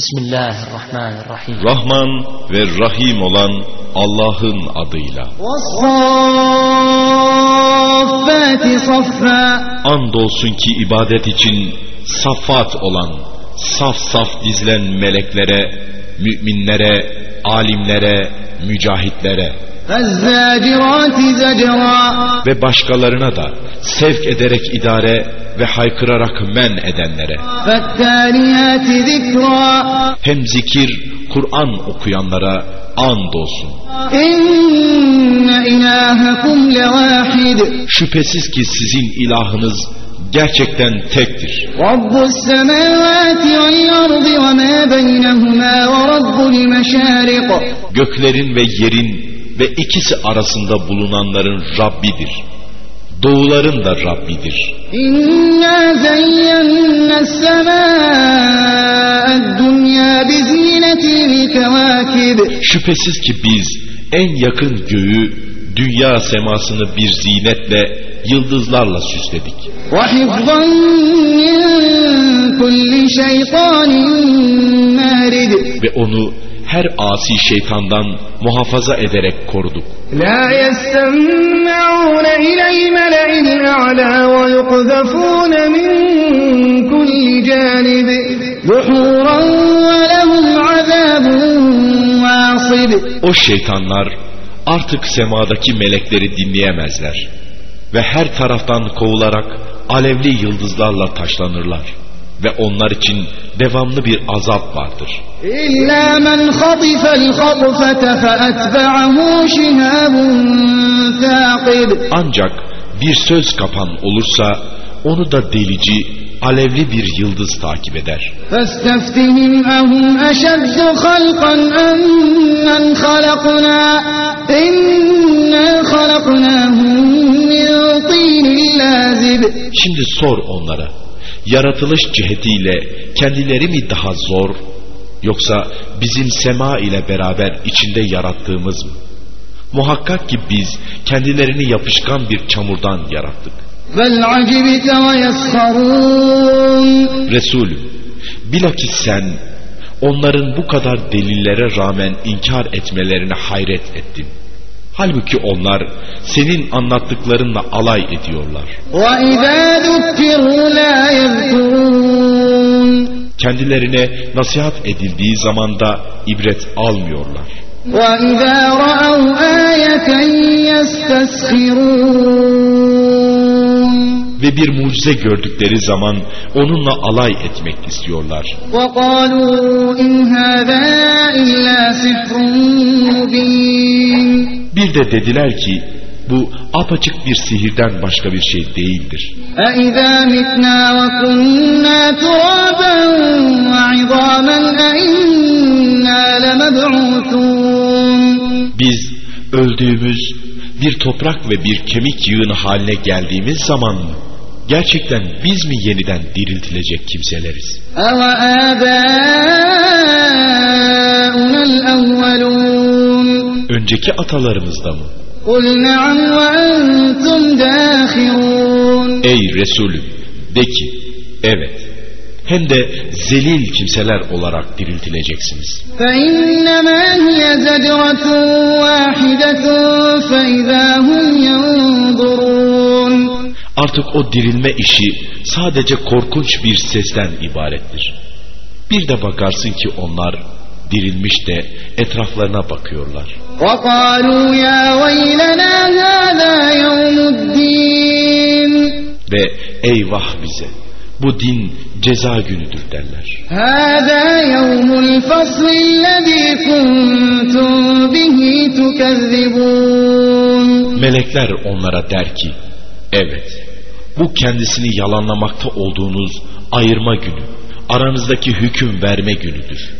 Bismillahirrahmanirrahim. Rahman ve Rahim olan Allah'ın adıyla. Andolsun ki ibadet için safat olan, saf saf dizlen meleklere, müminlere, alimlere, mücahitlere ve başkalarına da sevk ederek idare ve haykırarak men edenlere. Hem zikir, Kur'an okuyanlara and olsun. Şüphesiz ki sizin ilahınız gerçekten tektir. Göklerin ve yerin ve ikisi arasında bulunanların Rabbidir doğuların da Rabbidir. İnna zeyyenna semâ'ed dünya bizînetil kevâkib. Şüphesiz ki biz en yakın göğü, dünya semasını bir zinetle, yıldızlarla süsledik. Ve onu her asi şeytandan muhafaza ederek koruduk. La yessemme'ûne ileyl mele'il a'lâ ve yukzafûne min kulli cânibi zuhûran ve lehum azâbun vâsib. O şeytanlar artık semadaki melekleri dinleyemezler ve her taraftan kovularak alevli yıldızlarla taşlanırlar ve onlar için devamlı bir azap vardır. إلا من خطف الخطفة فأتبعه شهاب ثاقب Ancak bir söz kapan olursa onu da delici, alevli bir yıldız takip eder. فاستفتهم أهم أشد خلقا أم من خلقنا إنا خلقناهم من طين لازب Şimdi sor onlara, yaratılış cihetiyle kendileri mi daha zor yoksa bizim sema ile beraber içinde yarattığımız mı? Muhakkak ki biz kendilerini yapışkan bir çamurdan yarattık. Resul, bilakis sen onların bu kadar delillere rağmen inkar etmelerine hayret ettin. Halbuki onlar senin anlattıklarınla alay ediyorlar. وإذا ذكروا لا يذكرون Kendilerine nasihat edildiği zaman da ibret almıyorlar. وإذا رأوا آية يستسخرون Ve bir mucize gördükleri zaman onunla alay etmek istiyorlar. وقالوا إن هذا إلا سحر مبين bir de dediler ki bu apaçık bir sihirden başka bir şey değildir. Biz öldüğümüz bir toprak ve bir kemik yığını haline geldiğimiz zaman mı? Gerçekten biz mi yeniden diriltilecek kimseleriz? önceki atalarımızda mı? Ey Resulüm de ki evet hem de zelil kimseler olarak diriltileceksiniz. Artık o dirilme işi sadece korkunç bir sesten ibarettir. Bir de bakarsın ki onlar dirilmiş de etraflarına bakıyorlar. Ve eyvah bize bu din ceza günüdür derler. Melekler onlara der ki, evet bu kendisini yalanlamakta olduğunuz ayırma günü, aranızdaki hüküm verme günüdür.